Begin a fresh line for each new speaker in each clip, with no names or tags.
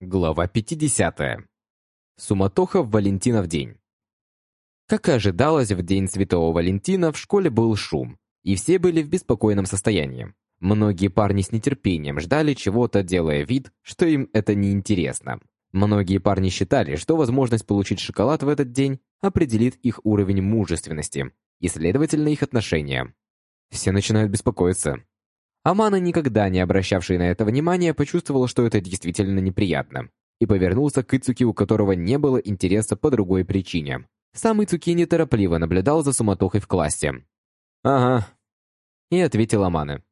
Глава 50. Суматоха в Валентинов день. Как и ожидалось, в день Святого Валентина в школе был шум, и все были в беспокойном состоянии. Многие парни с нетерпением ждали чего-то, делая вид, что им это неинтересно. Многие парни считали, что возможность получить шоколад в этот день определит их уровень мужественности и, следовательно, их отношения. Все начинают беспокоиться. Амана, никогда не обращавший на это внимания, почувствовал, что это действительно неприятно, и повернулся к Ицуки, у которого не было интереса по другой причине. Сам Ицуки неторопливо наблюдал за суматохой в классе. «Ага», — и ответил Амана.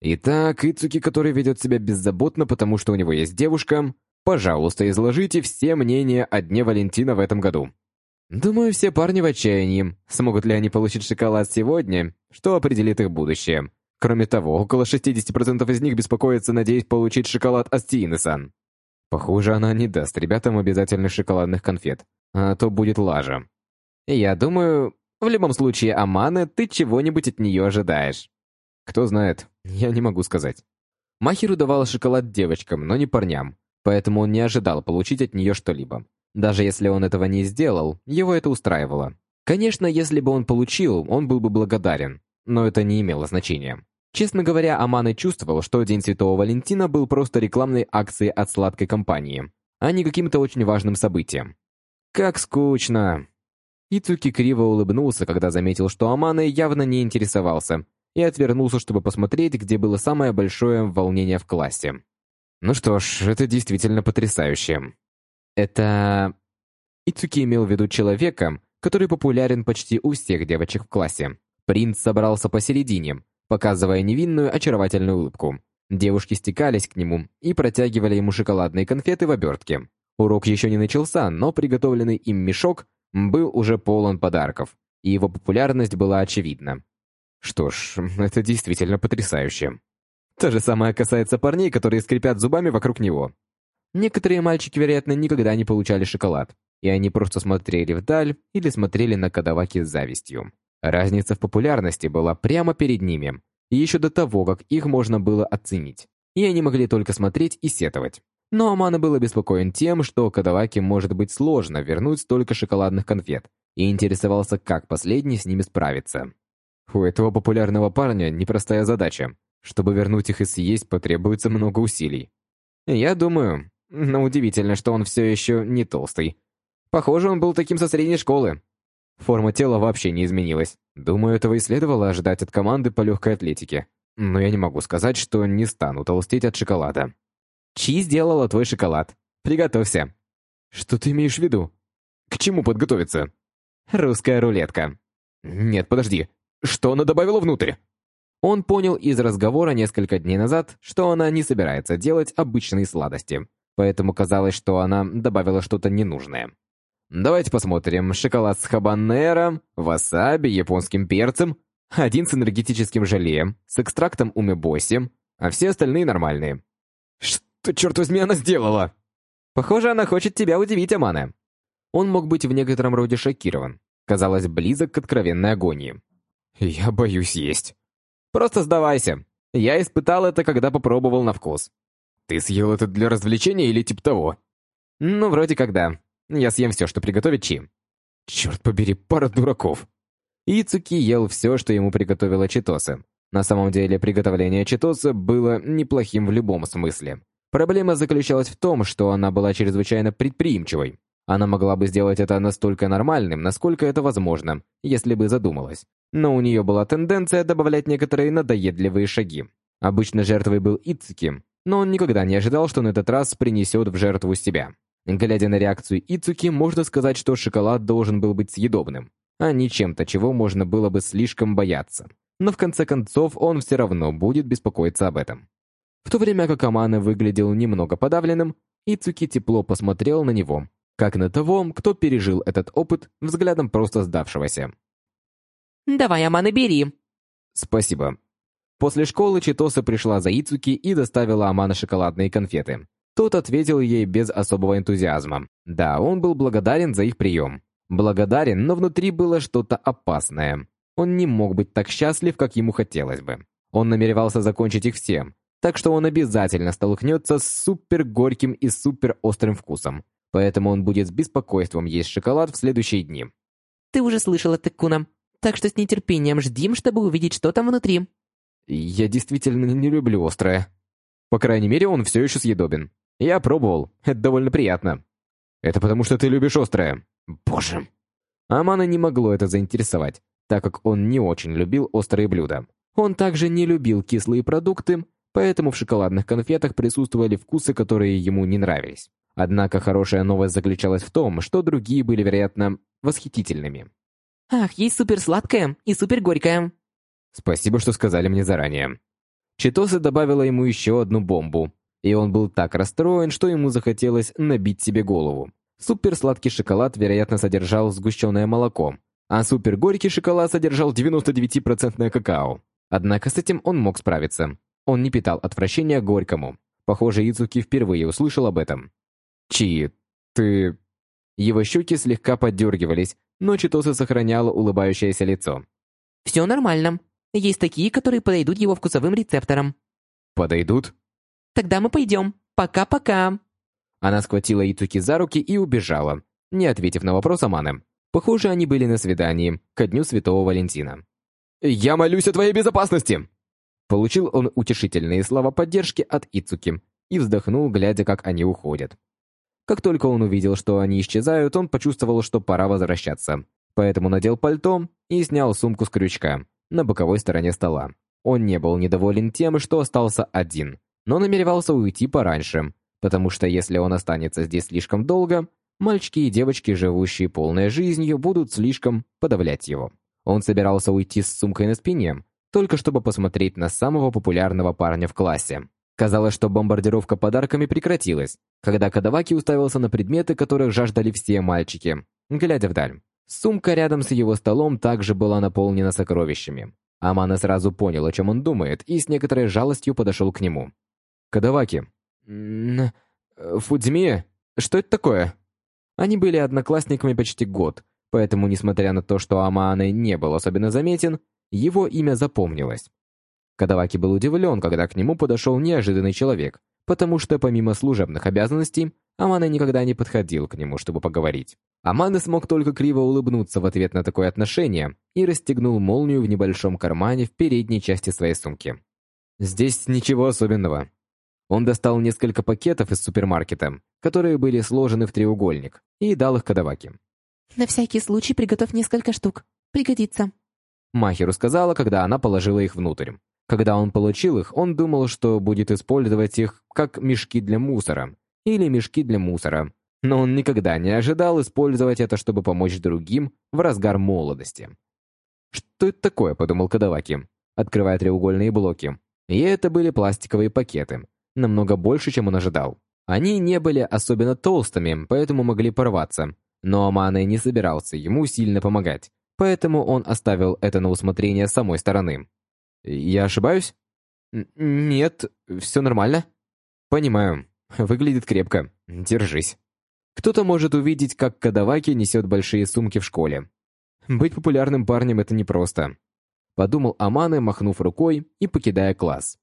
«Итак, Ицуки, который ведет себя беззаботно, потому что у него есть девушка, пожалуйста, изложите все мнения о Дне Валентина в этом году». Думаю, все парни в отчаянии. Смогут ли они получить шоколад сегодня, что определит их будущее. Кроме того, около 60% из них беспокоятся, надеясь получить шоколад от Стиины-сан. Похоже, она не даст ребятам обязательных шоколадных конфет, а то будет лажа. Я думаю, в любом случае, Аманы, ты чего-нибудь от нее ожидаешь. Кто знает, я не могу сказать. Махеру давал шоколад девочкам, но не парням, поэтому он не ожидал получить от нее что-либо. Даже если он этого не сделал, его это устраивало. Конечно, если бы он получил, он был бы благодарен, но это не имело значения. Честно говоря, Аманы чувствовал, что День Святого Валентина был просто рекламной акцией от сладкой компании, а не каким-то очень важным событием. Как скучно. Ицуки криво улыбнулся, когда заметил, что Аманы явно не интересовался, и отвернулся, чтобы посмотреть, где было самое большое волнение в классе. Ну что ж, это действительно потрясающе. Это... Ицуки имел в виду человека, который популярен почти у всех девочек в классе. Принц собрался посередине, показывая невинную очаровательную улыбку. Девушки стекались к нему и протягивали ему шоколадные конфеты в обертке. Урок еще не начался, но приготовленный им мешок был уже полон подарков, и его популярность была очевидна. Что ж, это действительно потрясающе. То же самое касается парней, которые скрипят зубами вокруг него. Некоторые мальчики, вероятно, никогда не получали шоколад, и они просто смотрели вдаль или смотрели на Кадаваки с завистью. Разница в популярности была прямо перед ними, еще до того, как их можно было оценить. И они могли только смотреть и сетовать. Но Амана был обеспокоен тем, что Кадаваки может быть сложно вернуть столько шоколадных конфет, и интересовался, как последний с ними справится. У этого популярного парня непростая задача. Чтобы вернуть их и съесть, потребуется много усилий. Я думаю, но удивительно, что он все еще не толстый. Похоже, он был таким со средней школы. Форма тела вообще не изменилась. Думаю, этого и следовало ожидать от команды по легкой атлетике. Но я не могу сказать, что не стану толстеть от шоколада. Чи сделала твой шоколад. Приготовься. Что ты имеешь в виду? К чему подготовиться? Русская рулетка. Нет, подожди. Что она добавила внутрь? Он понял из разговора несколько дней назад, что она не собирается делать обычные сладости, поэтому казалось, что она добавила что-то ненужное. Давайте посмотрим. Шоколад с хабанеро, васаби, японским перцем, один с энергетическим желе, с экстрактом умебоси, а все остальные нормальные. Что, черт возьми, она сделала? Похоже, она хочет тебя удивить, Амана. Он мог быть в некотором роде шокирован. Казалось, близок к откровенной агонии. Я боюсь есть. Просто сдавайся. Я испытал это, когда попробовал на вкус. Ты съел это для развлечения или типа того? Ну, вроде как да. Я съем все, что приготовит Чи. Черт побери, пара дураков. Ицуки ел все, что ему приготовила Читоса. На самом деле, приготовление Читоса было неплохим в любом смысле. Проблема заключалась в том, что она была чрезвычайно предприимчивой. Она могла бы сделать это настолько нормальным, насколько это возможно, если бы задумалась. Но у нее была тенденция добавлять некоторые надоедливые шаги. Обычно жертвой был Ицуки, но он никогда не ожидал, что на этот раз принесет в жертву себя. Глядя на реакцию Ицуки, можно сказать, что шоколад должен был быть съедобным, а не чем-то, чего можно было бы слишком бояться. Но в конце концов он все равно будет беспокоиться об этом. В то время как Амана выглядел немного подавленным, Ицуки тепло посмотрел на него, как на того, кто пережил этот опыт взглядом просто сдавшегося.
«Давай, Амана, бери!»
«Спасибо». После школы Читоса пришла за Ицуки и доставила Амана шоколадные конфеты. Тот ответил ей без особого энтузиазма. Да, он был благодарен за их прием. Благодарен, но внутри было что-то опасное. Он не мог быть так счастлив, как ему хотелось бы. Он намеревался закончить их всем, так что он обязательно столкнется с супер горьким и супер острым вкусом. Поэтому он будет с беспокойством есть шоколад в следующие дни.
Ты уже слышала, Текуна. Так что с нетерпением ждим, чтобы увидеть, что там внутри.
Я действительно не люблю острое. По крайней мере, он все еще съедобен. Я пробовал, это довольно приятно. Это потому, что ты любишь острое. Боже. Амана не могло это заинтересовать, так как он не очень любил острые блюда. Он также не любил кислые продукты, поэтому в шоколадных конфетах присутствовали вкусы, которые ему не нравились. Однако хорошая новость заключалась в том, что другие были, вероятно, восхитительными.
Ах, есть суперсладкое и супергорькое.
Спасибо, что сказали мне заранее. Читоса добавила ему еще одну бомбу, и он был так расстроен, что ему захотелось набить себе голову. Суперсладкий шоколад, вероятно, содержал сгущенное молоко, а супергорький шоколад содержал 99% какао. Однако с этим он мог справиться. Он не питал отвращения к горькому. Похоже, Ицуки впервые услышал об этом. «Чи, ты...» Его щеки слегка поддергивались, но Читоса сохраняла улыбающееся лицо.
«Все нормально. Есть такие, которые подойдут его вкусовым рецепторам».
«Подойдут?»
«Тогда мы пойдем. Пока-пока».
Она схватила Ицуки за руки и убежала, не ответив на вопрос Аманы. Похоже, они были на свидании, ко дню Святого Валентина. «Я молюсь о твоей безопасности!» Получил он утешительные слова поддержки от Ицуки и вздохнул, глядя, как они уходят. Как только он увидел, что они исчезают, он почувствовал, что пора возвращаться. Поэтому надел пальто и снял сумку с крючка на боковой стороне стола. Он не был недоволен тем, что остался один, но намеревался уйти пораньше, потому что если он останется здесь слишком долго, мальчики и девочки, живущие полной жизнью, будут слишком подавлять его. Он собирался уйти с сумкой на спине, только чтобы посмотреть на самого популярного парня в классе. Казалось, что бомбардировка подарками прекратилась, когда Кадаваки уставился на предметы, которых жаждали все мальчики, глядя вдаль. Сумка рядом с его столом также была наполнена сокровищами. Амана сразу понял, о чем он думает, и с некоторой жалостью подошел к нему. «Кадаваки». «Фудзимия? Что это такое?» Они были одноклассниками почти год, Поэтому, несмотря на то, что Амааны не был особенно заметен, его имя запомнилось. Кадаваки был удивлен, когда к нему подошел неожиданный человек, потому что помимо служебных обязанностей, Амана никогда не подходил к нему, чтобы поговорить. Амана смог только криво улыбнуться в ответ на такое отношение и расстегнул молнию в небольшом кармане в передней части своей сумки. Здесь ничего особенного. Он достал несколько пакетов из супермаркета, которые были сложены в треугольник, и дал их Кадаваки.
На всякий случай приготовь несколько штук. Пригодится.
Махеру сказала, когда она положила их внутрь. Когда он получил их, он думал, что будет использовать их как мешки для мусора или мешки для мусора. Но он никогда не ожидал использовать это, чтобы помочь другим в разгар молодости. «Что это такое?» – подумал Кадаваки, открывая треугольные блоки. И это были пластиковые пакеты, намного больше, чем он ожидал. Они не были особенно толстыми, поэтому могли порваться, но Амане не собирался ему сильно помогать, поэтому он оставил это на усмотрение самой стороны. «Я ошибаюсь?» «Нет, все нормально». «Понимаю. Выглядит крепко. Держись». Кто-то может увидеть, как Кадаваки несет большие сумки в школе. Быть популярным парнем — это непросто. Подумал Амане, махнув рукой и покидая класс.